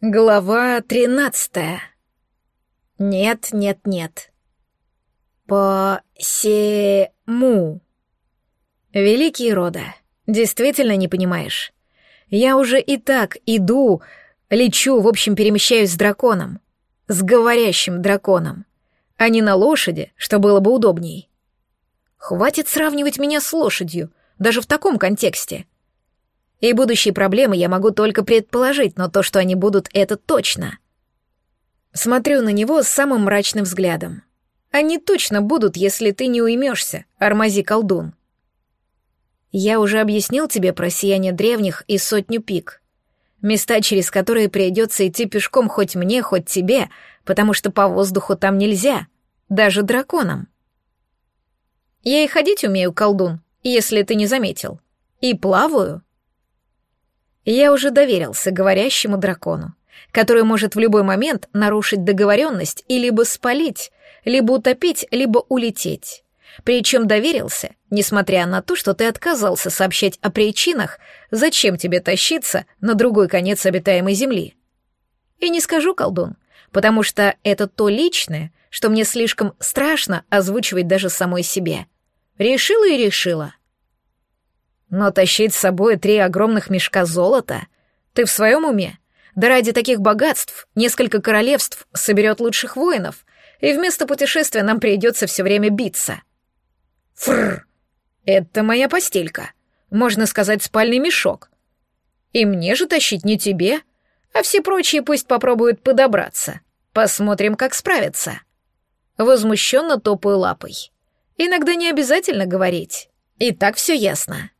Глава тринадцатая. Нет, нет, нет. По-се-му. Великий рода, действительно не понимаешь. Я уже и так иду, лечу, в общем, перемещаюсь с драконом. С говорящим драконом. А не на лошади, что было бы удобней. Хватит сравнивать меня с лошадью, даже в таком контексте — и будущие проблемы я могу только предположить, но то, что они будут, это точно. Смотрю на него с самым мрачным взглядом. Они точно будут, если ты не уймешься, Армази-колдун. Я уже объяснил тебе про сияние древних и сотню пик. Места, через которые придется идти пешком хоть мне, хоть тебе, потому что по воздуху там нельзя, даже драконам. Я и ходить умею, колдун, если ты не заметил. И плаваю. Я уже доверился говорящему дракону, который может в любой момент нарушить договоренность и либо спалить, либо утопить, либо улететь. Причем доверился, несмотря на то, что ты отказался сообщать о причинах, зачем тебе тащиться на другой конец обитаемой земли. И не скажу, колдун, потому что это то личное, что мне слишком страшно озвучивать даже самой себе. Решила и решила. Но тащить с собой три огромных мешка золота? Ты в своем уме? Да ради таких богатств несколько королевств соберет лучших воинов, и вместо путешествия нам придется все время биться. Фрр, это моя постелька. Можно сказать, спальный мешок. И мне же тащить не тебе, а все прочие пусть попробуют подобраться. Посмотрим, как справятся. Возмущенно топаю лапой. Иногда не обязательно говорить. И так все ясно.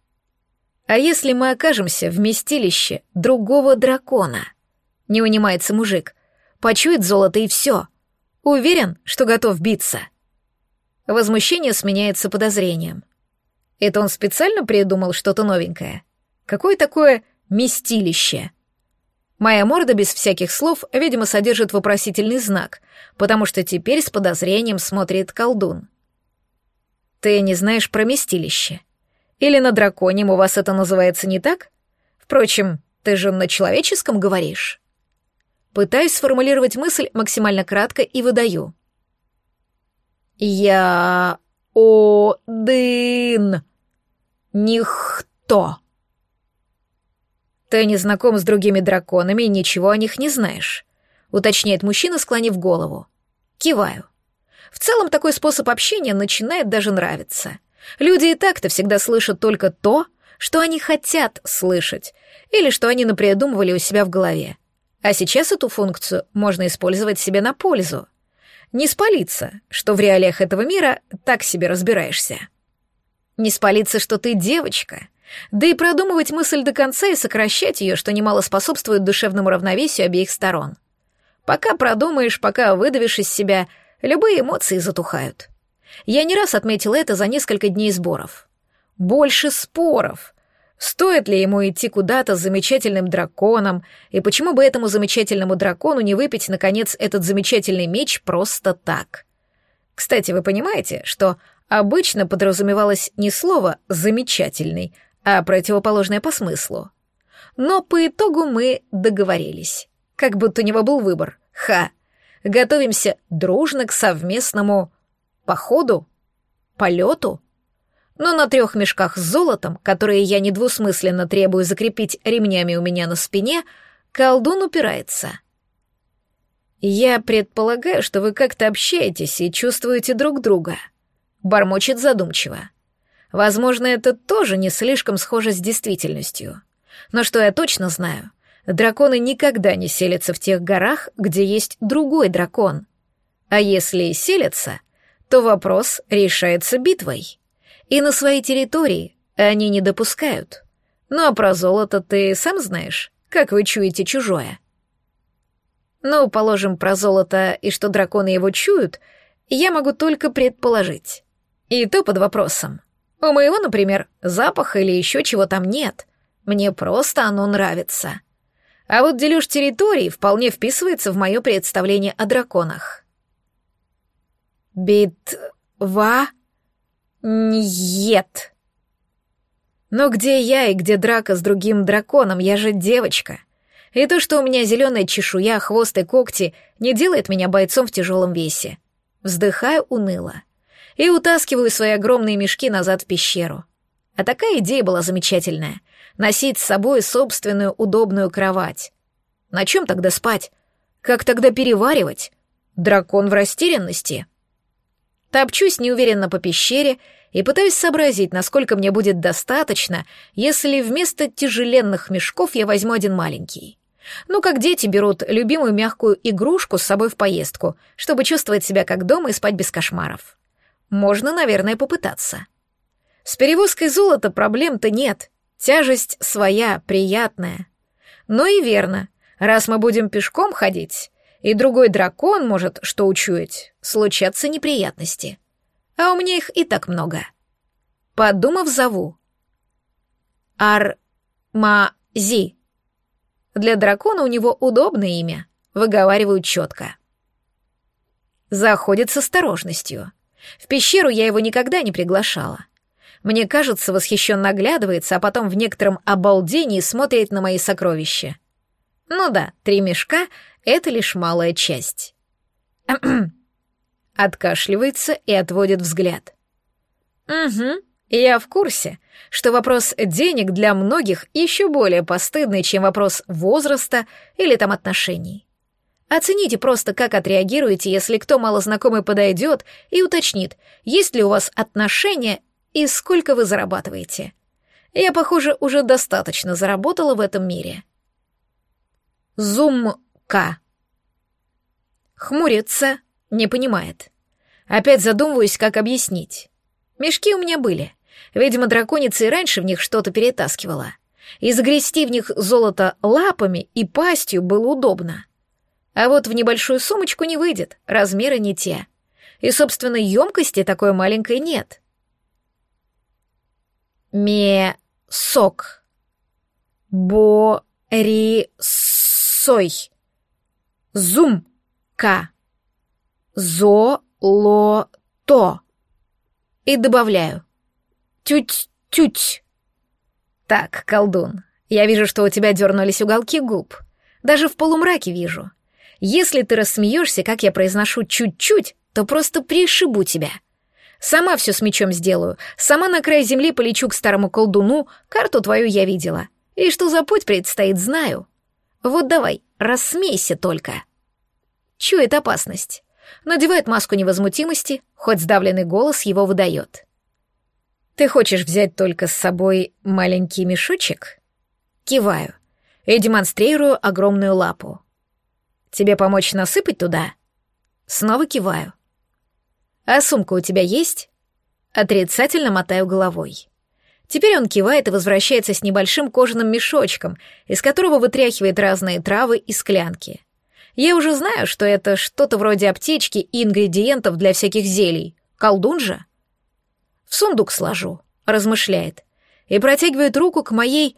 А если мы окажемся в вместилище другого дракона? Не унимается мужик. Почует золото и все. Уверен, что готов биться. Возмущение сменяется подозрением. Это он специально придумал что-то новенькое? Какое такое местилище? Моя морда без всяких слов, видимо, содержит вопросительный знак, потому что теперь с подозрением смотрит колдун. Ты не знаешь про местилище. Или на драконьем у вас это называется не так? Впрочем, ты же на человеческом говоришь. Пытаюсь сформулировать мысль максимально кратко и выдаю. Я один. Никто. Ты не знаком с другими драконами и ничего о них не знаешь, уточняет мужчина, склонив голову. Киваю. В целом такой способ общения начинает даже нравиться. Люди и так-то всегда слышат только то, что они хотят слышать, или что они напридумывали у себя в голове. А сейчас эту функцию можно использовать себе на пользу. Не спалиться, что в реалиях этого мира так себе разбираешься. Не спалиться, что ты девочка, да и продумывать мысль до конца и сокращать ее, что немало способствует душевному равновесию обеих сторон. Пока продумаешь, пока выдавишь из себя, любые эмоции затухают. Я не раз отметил это за несколько дней сборов. Больше споров. Стоит ли ему идти куда-то с замечательным драконом, и почему бы этому замечательному дракону не выпить, наконец, этот замечательный меч просто так? Кстати, вы понимаете, что обычно подразумевалось не слово «замечательный», а противоположное по смыслу. Но по итогу мы договорились. Как будто у него был выбор. Ха! Готовимся дружно к совместному Походу? Полету? Но на трех мешках с золотом, которые я недвусмысленно требую закрепить ремнями у меня на спине, колдун упирается. «Я предполагаю, что вы как-то общаетесь и чувствуете друг друга», — бормочет задумчиво. «Возможно, это тоже не слишком схоже с действительностью. Но что я точно знаю, драконы никогда не селятся в тех горах, где есть другой дракон. А если и селятся, то вопрос решается битвой. И на своей территории они не допускают. Ну а про золото ты сам знаешь, как вы чуете чужое. Ну, положим, про золото и что драконы его чуют, я могу только предположить. И то под вопросом. У моего, например, запаха или еще чего там нет. Мне просто оно нравится. А вот дележ территорий вполне вписывается в мое представление о драконах. Битва? Нет. Но где я и где драка с другим драконом? Я же девочка. И то, что у меня зеленая чешуя, хвост и когти, не делает меня бойцом в тяжелом весе. Вздыхаю уныло и утаскиваю свои огромные мешки назад в пещеру. А такая идея была замечательная — носить с собой собственную удобную кровать. На чем тогда спать? Как тогда переваривать? Дракон в растерянности. Топчусь неуверенно по пещере и пытаюсь сообразить, насколько мне будет достаточно, если вместо тяжеленных мешков я возьму один маленький. Ну, как дети берут любимую мягкую игрушку с собой в поездку, чтобы чувствовать себя как дома и спать без кошмаров. Можно, наверное, попытаться. С перевозкой золота проблем-то нет. Тяжесть своя, приятная. Но и верно, раз мы будем пешком ходить, и другой дракон может что учуять, случатся неприятности. А у меня их и так много. Подумав, зову. Ар-ма-зи. Для дракона у него удобное имя, выговаривают четко. Заходит с осторожностью. В пещеру я его никогда не приглашала. Мне кажется, восхищенно оглядывается, а потом в некотором обалдении смотрит на мои сокровища. Ну да, три мешка — это лишь малая часть. Откашливается и отводит взгляд. Угу, я в курсе, что вопрос денег для многих еще более постыдный, чем вопрос возраста или там отношений. Оцените просто, как отреагируете, если кто малознакомый подойдет и уточнит, есть ли у вас отношения и сколько вы зарабатываете. Я, похоже, уже достаточно заработала в этом мире. Зумка. Хмурится, не понимает. Опять задумываюсь, как объяснить. Мешки у меня были. Видимо, драконица и раньше в них что-то перетаскивала. И загрести в них золото лапами и пастью было удобно. А вот в небольшую сумочку не выйдет, размеры не те. И, собственно, емкости такой маленькой нет. Ме-сок. Бо-ри-с сой. Зум-ка. Зо-ло-то. И добавляю. Тють-тють. Так, колдун, я вижу, что у тебя дернулись уголки губ. Даже в полумраке вижу. Если ты рассмеешься, как я произношу чуть-чуть, то просто пришибу тебя. Сама все с мечом сделаю, сама на край земли полечу к старому колдуну, карту твою я видела. И что за путь предстоит, знаю. Вот давай, рассмейся только. Чует опасность. Надевает маску невозмутимости, хоть сдавленный голос его выдает. Ты хочешь взять только с собой маленький мешочек? Киваю и демонстрирую огромную лапу. Тебе помочь насыпать туда? Снова киваю. А сумка у тебя есть? Отрицательно мотаю головой. Теперь он кивает и возвращается с небольшим кожаным мешочком, из которого вытряхивает разные травы и склянки. Я уже знаю, что это что-то вроде аптечки и ингредиентов для всяких зелий. Колдун же? В сундук сложу, размышляет, и протягивает руку к моей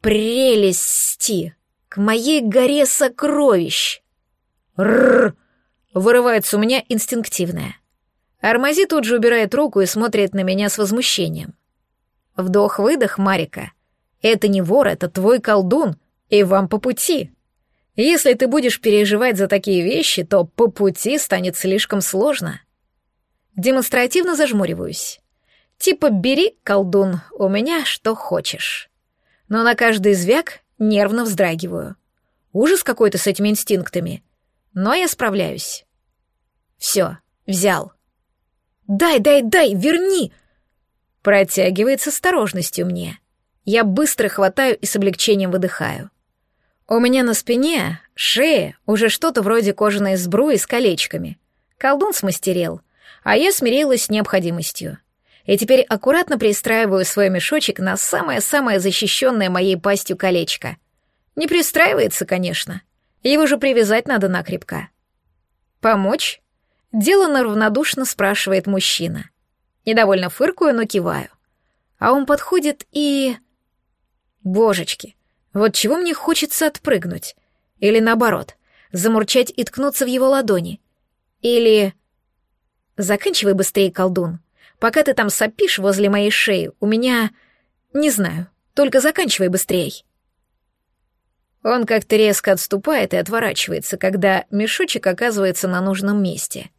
прелести, к моей горе сокровищ. Рррр! Вырывается у меня инстинктивное. Армази тут же убирает руку и смотрит на меня с возмущением. Вдох-выдох, Марика. Это не вор, это твой колдун, и вам по пути. Если ты будешь переживать за такие вещи, то по пути станет слишком сложно. Демонстративно зажмуриваюсь. Типа бери, колдун, у меня что хочешь. Но на каждый звяк нервно вздрагиваю. Ужас какой-то с этими инстинктами. Но я справляюсь. Все, взял. «Дай, дай, дай, верни!» Протягивает с осторожностью мне. Я быстро хватаю и с облегчением выдыхаю. У меня на спине, шее, уже что-то вроде кожаной сбруи с колечками. Колдун смастерил, а я смирилась с необходимостью. И теперь аккуратно пристраиваю свой мешочек на самое-самое защищенное моей пастью колечко. Не пристраивается, конечно. Его же привязать надо накрепко. «Помочь?» — деланно равнодушно спрашивает мужчина. Недовольно фыркую, но киваю. А он подходит и... Божечки, вот чего мне хочется отпрыгнуть? Или наоборот, замурчать и ткнуться в его ладони? Или... Заканчивай быстрее, колдун. Пока ты там сопишь возле моей шеи, у меня... Не знаю, только заканчивай быстрее. Он как-то резко отступает и отворачивается, когда мешочек оказывается на нужном месте.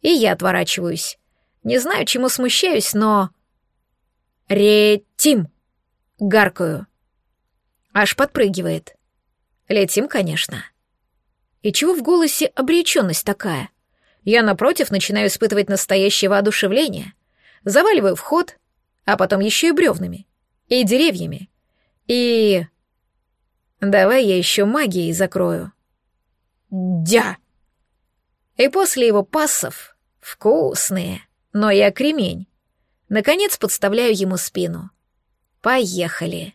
И я отворачиваюсь. Не знаю, чему смущаюсь, но... «Ретим!» — гаркаю. Аж подпрыгивает. Летим, конечно. И чего в голосе обреченность такая? Я, напротив, начинаю испытывать настоящее воодушевление. Заваливаю вход, а потом еще и бревнами. И деревьями. И... Давай я еще магией закрою. Дя! И после его пассов вкусные, но я кремень. Наконец подставляю ему спину. Поехали.